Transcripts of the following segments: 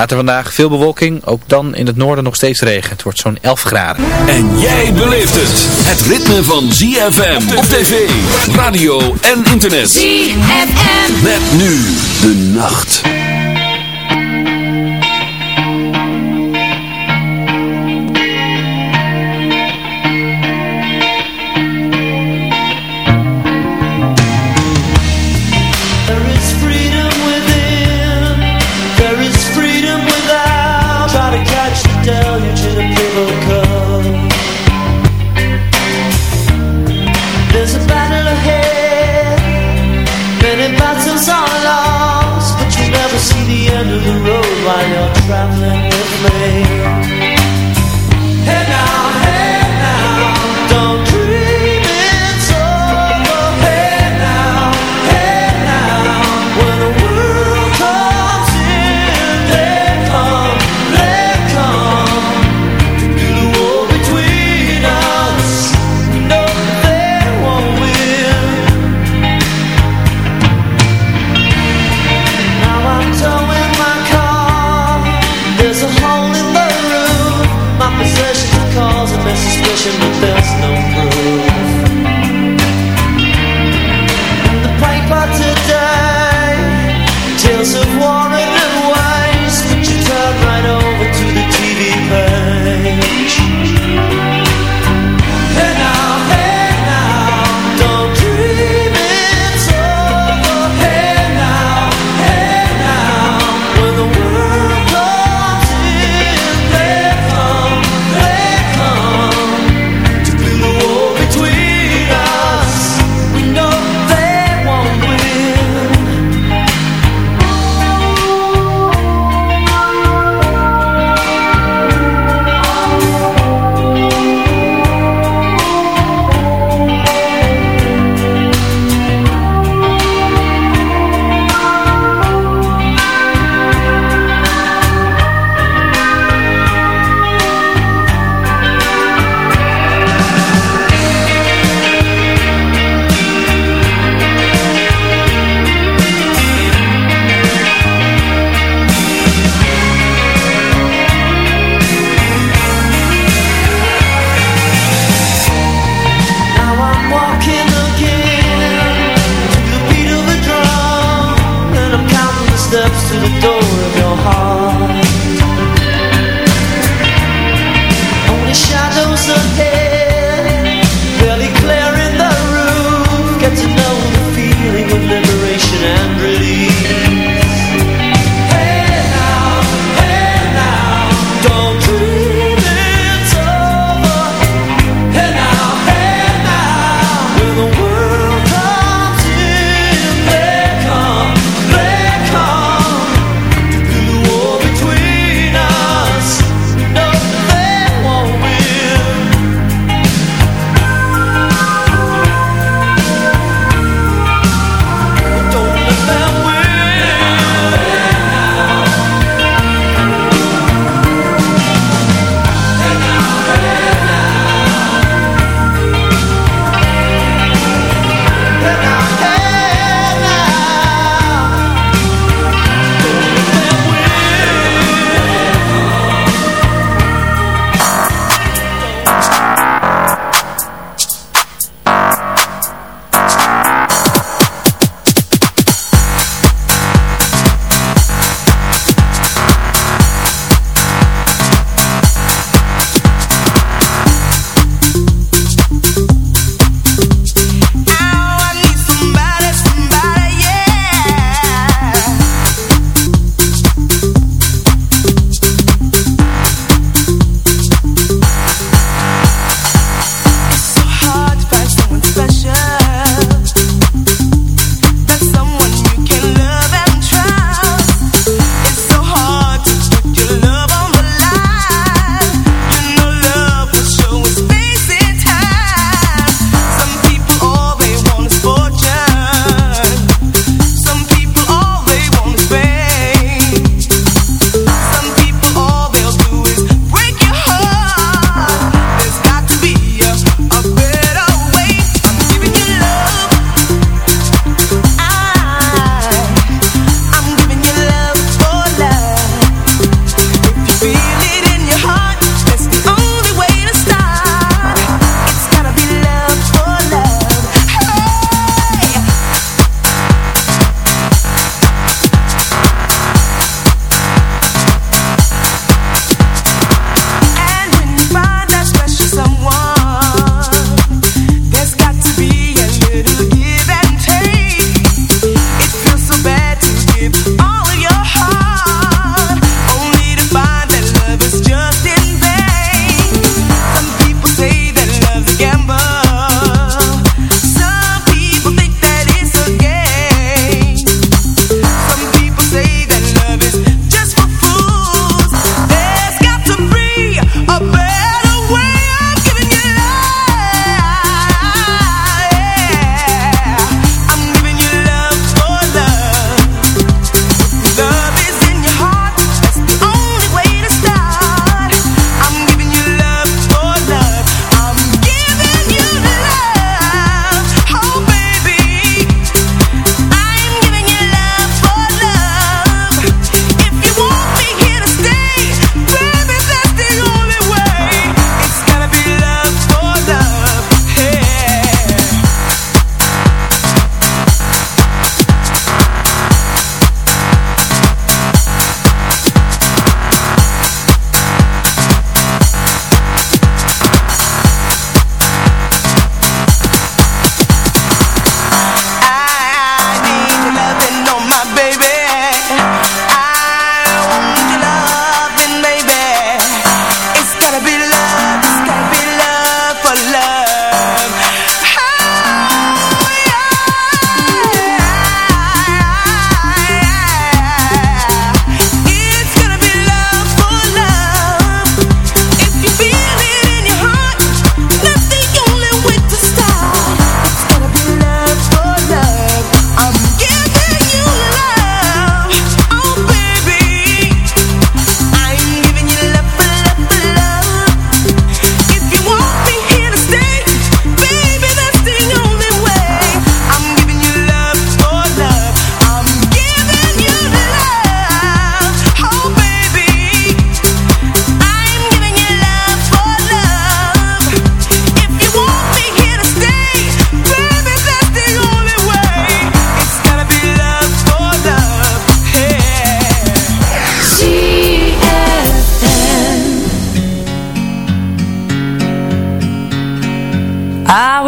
Later vandaag veel bewolking, ook dan in het noorden nog steeds regen. Het wordt zo'n 11 graden. En jij beleeft het. Het ritme van ZFM op tv, radio en internet. ZFM. Met nu de nacht.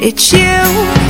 It's you.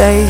day.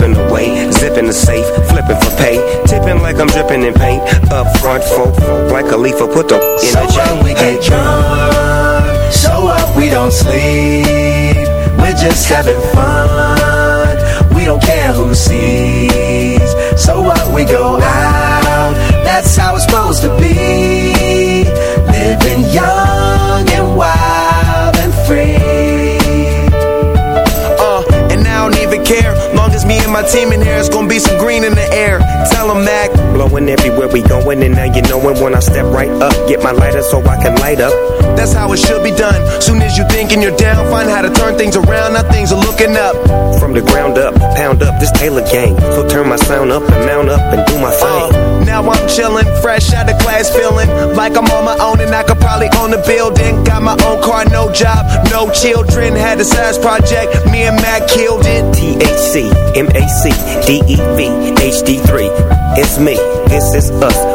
away. Zipping the safe, flipping for pay. Tipping like I'm dripping in paint. Up front, folk, like a leaf, put the in So what, we get drunk So what, we don't sleep We're just having fun We don't care who sees So what, we go out That's how it's supposed to be Living young and wild and free me and my team in here, it's gonna be some green in the air. Tell 'em Mac. Blowing everywhere we going, and now you knowin' when I step right up. Get my lighter so I can light up. That's how it should be done. Soon as you thinking you're down, find how to turn things around. Now things are looking up. From the ground up, pound up this Taylor gang. So turn my sound up and mount up and do my thing. Uh, now I'm chillin', fresh out of class, feeling like I'm on my own and I could probably own a building. Got my own car, no job, no children. Had a size project, me and Mac killed it. THC, MAC, DEV, HD3. It's me, this is us.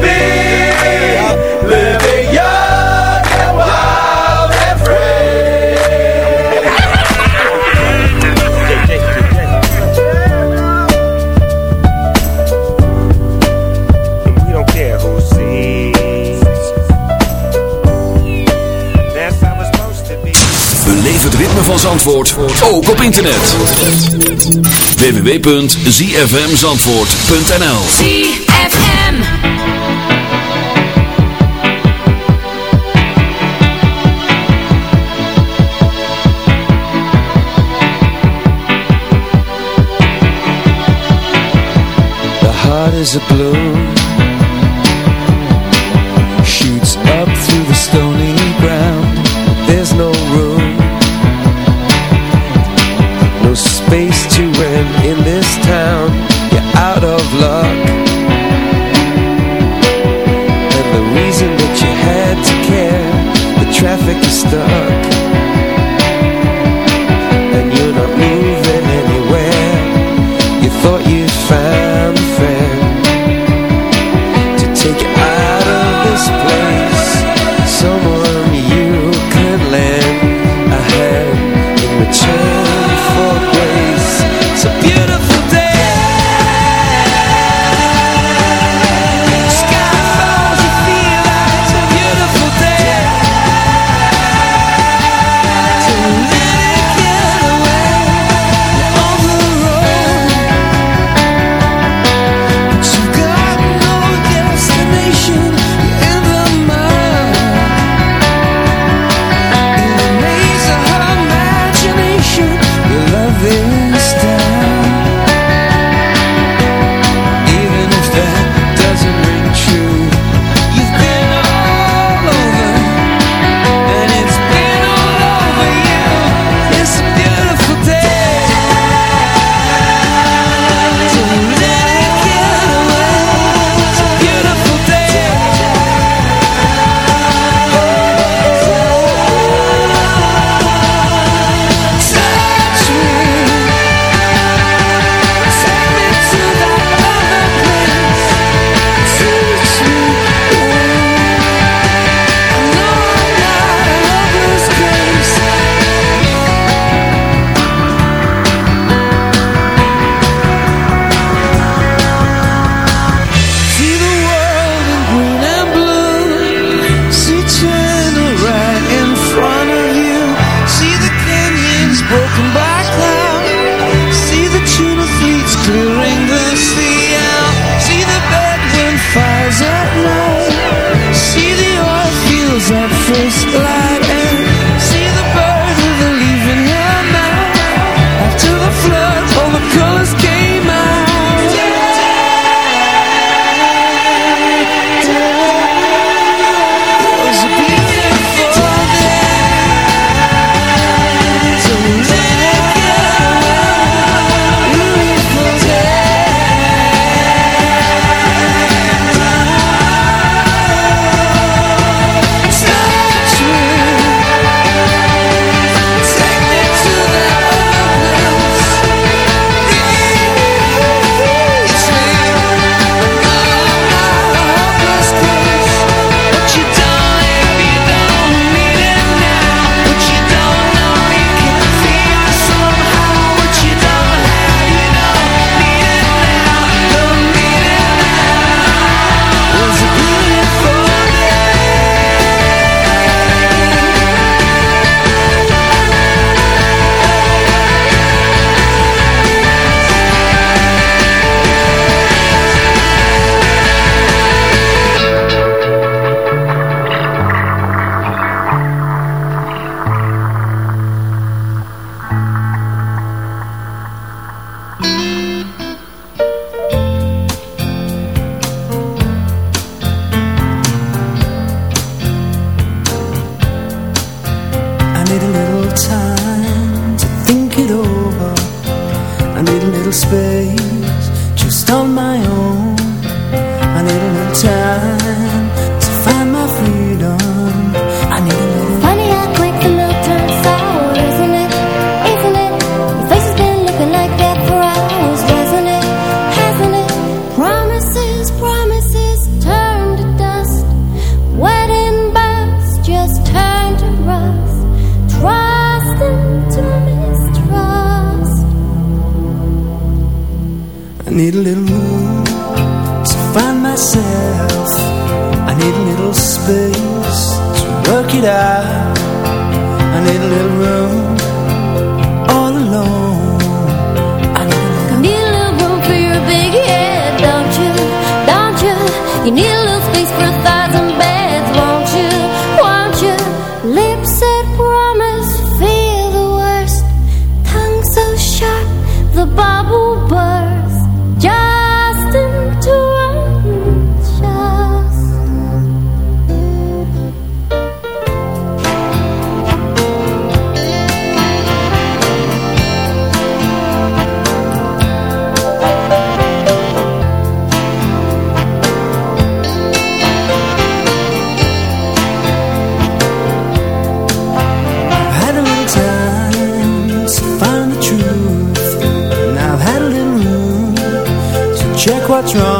be Living young and wild and free And we don't care who sees. That's how it's supposed to be. Beleef het ritme van Zandvoort, ook op internet. www.zfmzandvoort.nl a balloon what's wrong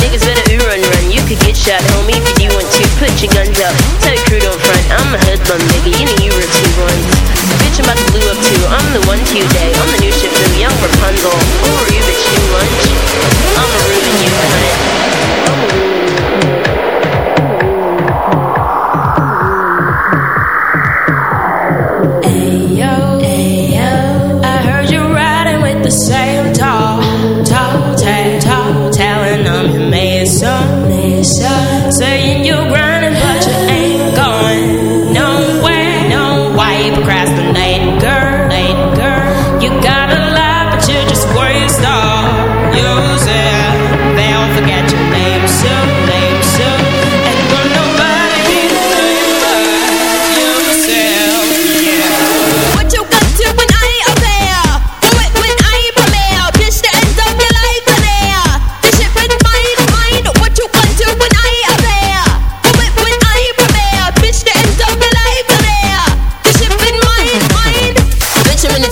Niggas better ooh run run. You could get shot, homie, if you want to. Put your guns up. Tell your crew don't front. I'm a hoodlum, nigga. You know you were two ones. Bitch, I'm about to blue up too. I'm the one today. I'm the new ship from young Rapunzel. Who are you, bitch? New lunch. I'ma ruin you, cunt.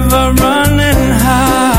river running high,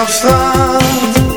op straat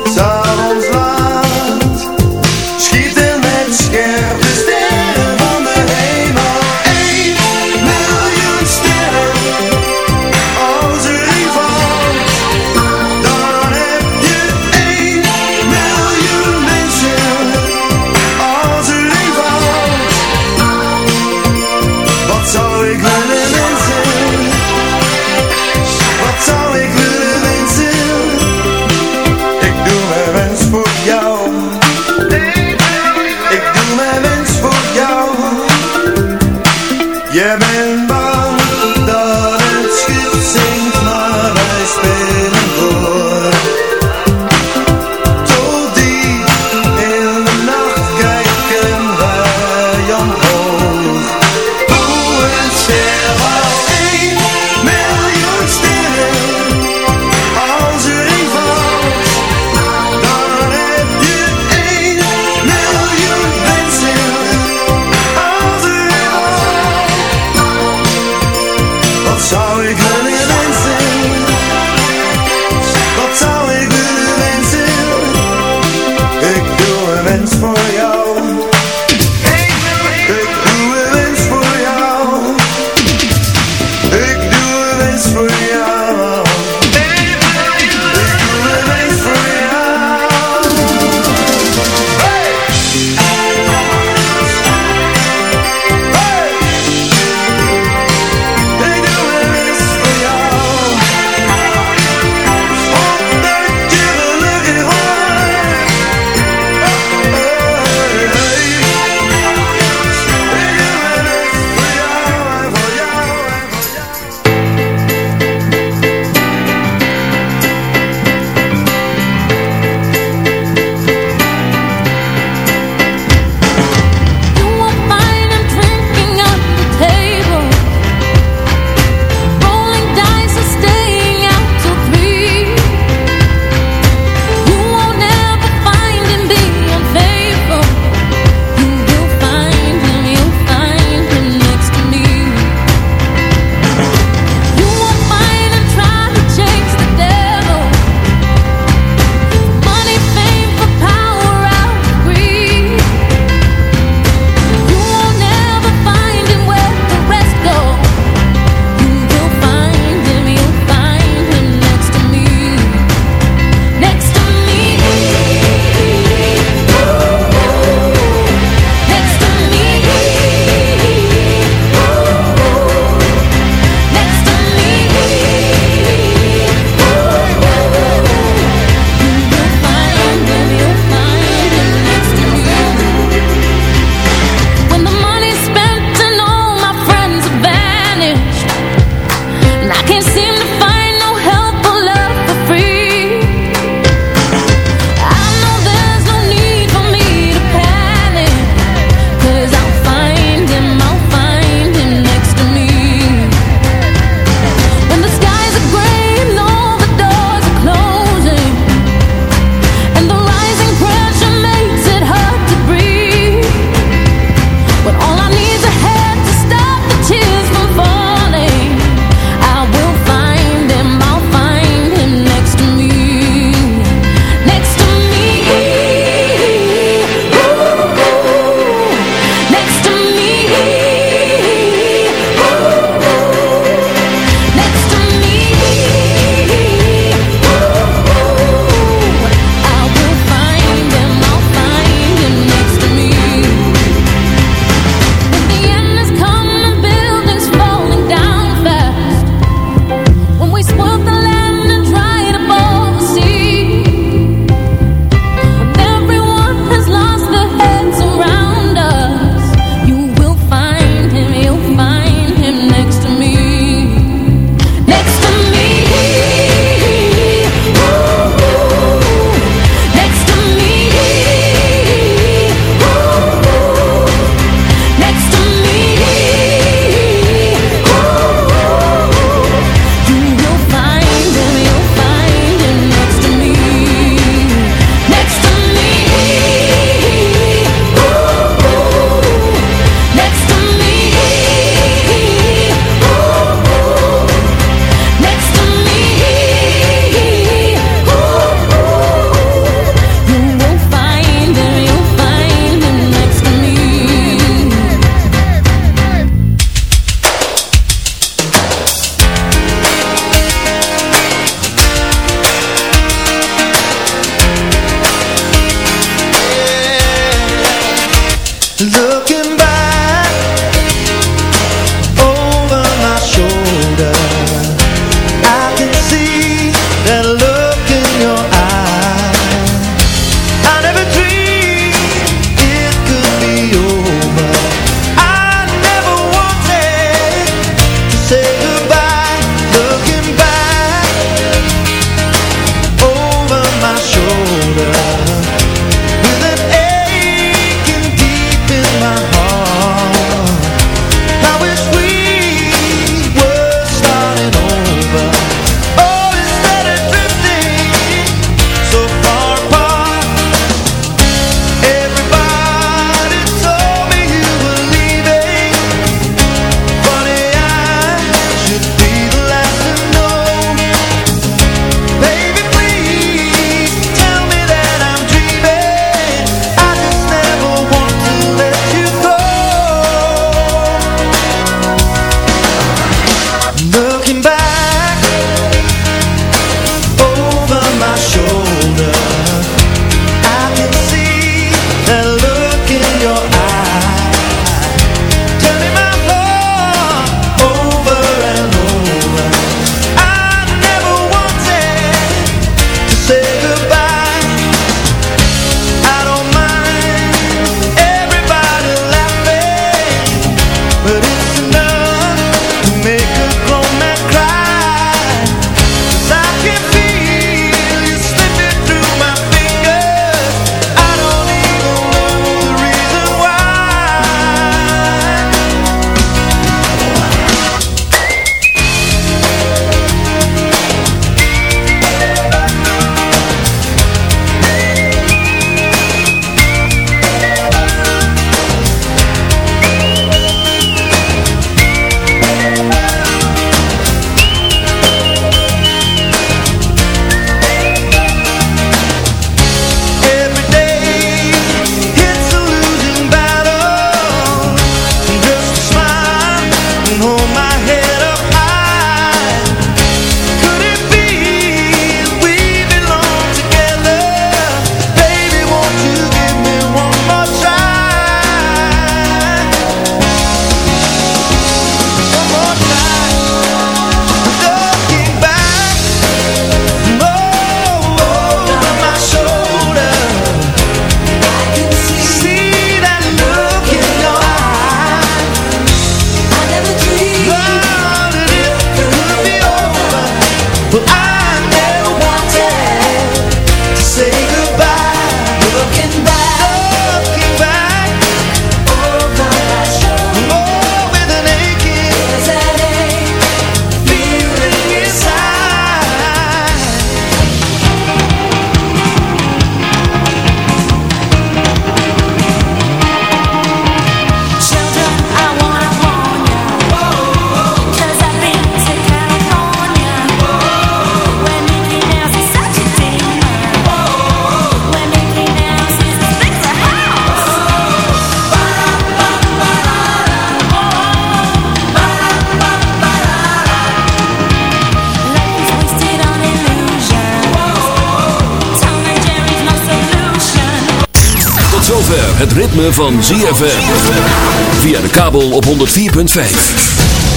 ZFM. Via de kabel op 104.5.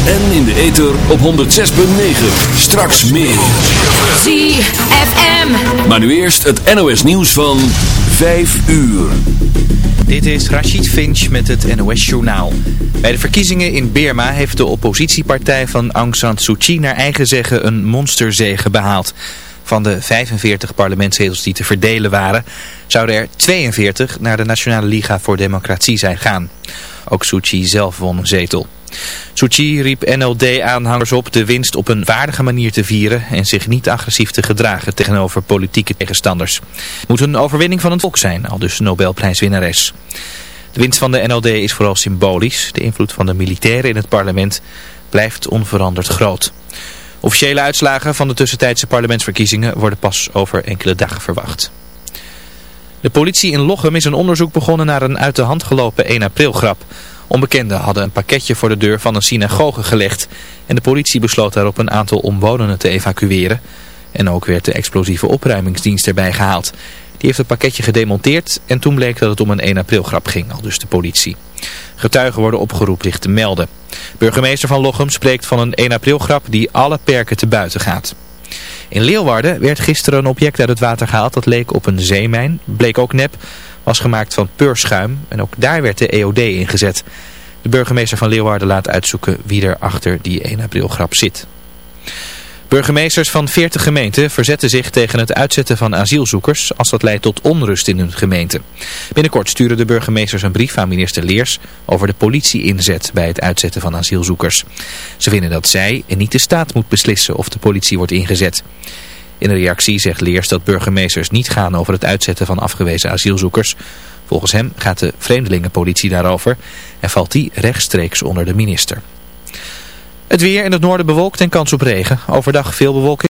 En in de ether op 106.9. Straks meer. ZFM. Maar nu eerst het NOS nieuws van 5 uur. Dit is Rachid Finch met het NOS Journaal. Bij de verkiezingen in Birma heeft de oppositiepartij van Aung San Suu Kyi naar eigen zeggen een monsterzege behaald. Van de 45 parlementszetels die te verdelen waren, zouden er 42 naar de Nationale Liga voor Democratie zijn gaan. Ook Suu zelf won een zetel. Suu riep NLD-aanhangers op de winst op een waardige manier te vieren en zich niet agressief te gedragen tegenover politieke tegenstanders. Moet een overwinning van het volk zijn, al dus Nobelprijswinnares. De winst van de NLD is vooral symbolisch. De invloed van de militairen in het parlement blijft onveranderd groot. Officiële uitslagen van de tussentijdse parlementsverkiezingen worden pas over enkele dagen verwacht. De politie in Lochem is een onderzoek begonnen naar een uit de hand gelopen 1 april grap. Onbekenden hadden een pakketje voor de deur van een synagoge gelegd en de politie besloot daarop een aantal omwonenden te evacueren. En ook werd de explosieve opruimingsdienst erbij gehaald. Die heeft het pakketje gedemonteerd en toen bleek dat het om een 1 april grap ging, al dus de politie. Getuigen worden opgeroepen zich te melden. Burgemeester van Lochem spreekt van een 1 april grap die alle perken te buiten gaat. In Leeuwarden werd gisteren een object uit het water gehaald dat leek op een zeemijn. Bleek ook nep, was gemaakt van peurschuim en ook daar werd de EOD ingezet. De burgemeester van Leeuwarden laat uitzoeken wie er achter die 1 april grap zit. Burgemeesters van 40 gemeenten verzetten zich tegen het uitzetten van asielzoekers als dat leidt tot onrust in hun gemeente. Binnenkort sturen de burgemeesters een brief aan minister Leers over de politie-inzet bij het uitzetten van asielzoekers. Ze vinden dat zij en niet de staat moet beslissen of de politie wordt ingezet. In een reactie zegt Leers dat burgemeesters niet gaan over het uitzetten van afgewezen asielzoekers. Volgens hem gaat de vreemdelingenpolitie daarover en valt die rechtstreeks onder de minister. Het weer in het noorden bewolkt en kans op regen. Overdag veel bewolking.